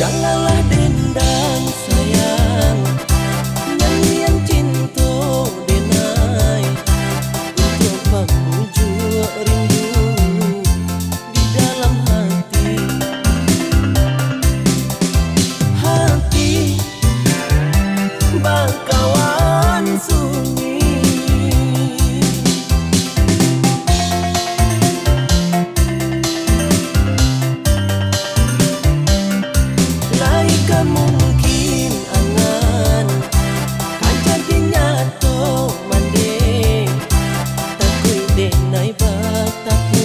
想让来。betapa